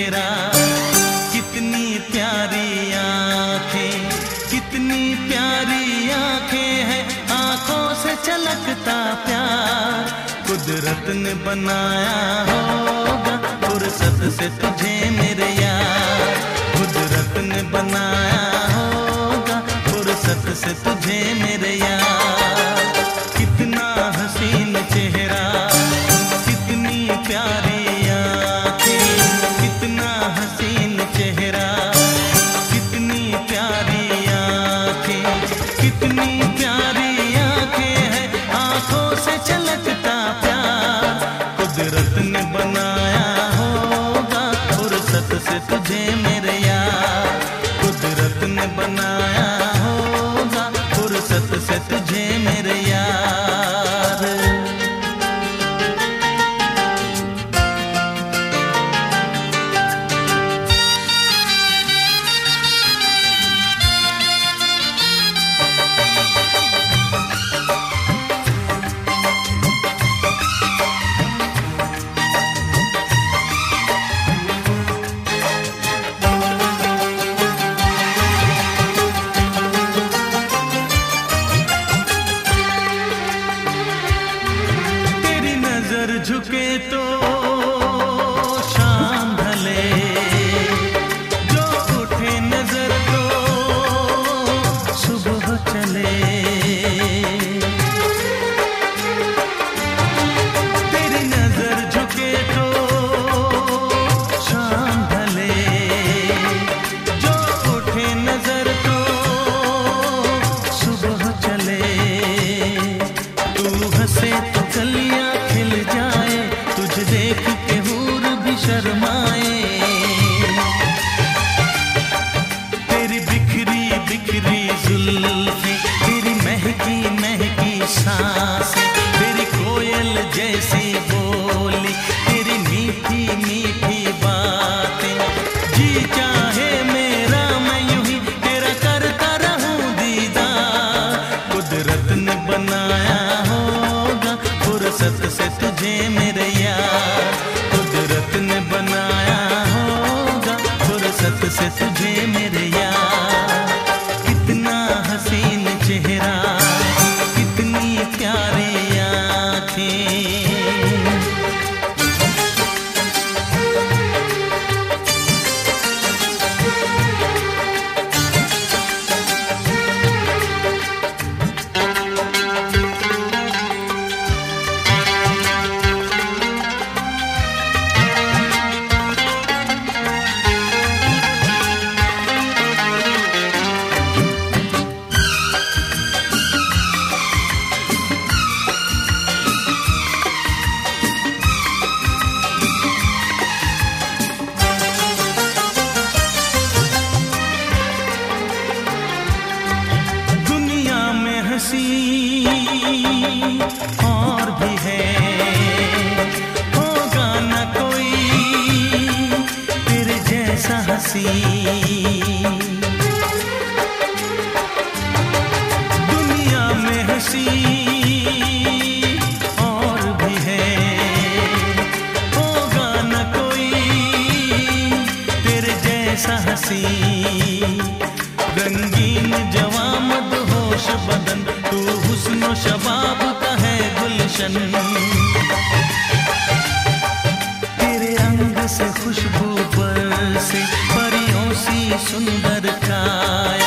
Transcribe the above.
चेहरा, कितनी प्यारी आँखें, कितनी प्यारी आँखें हैं। आँखों से चलकता प्यार, कुदरत ने बनाया होगा फुर्सत से तुझे मेरे यार। कुदरत ने बनाया होगा फुर्सत से तुझे मेरे कुदरत झुके तो जैसी बोली, तेरी मीठी मीठी बातें। जी चाहे मेरा, मैं यूँ ही तेरा करता रहूँ दीदार। कुदरत ने बनाया होगा, फुर्सत से तुझे मेरे यार। कुदरत ने बनाया होगा, फुर्सत से तुझे मेरे हँसी दुनिया में हँसी और भी है होगा न कोई तेरे जैसा हँसी। सुंदर छाया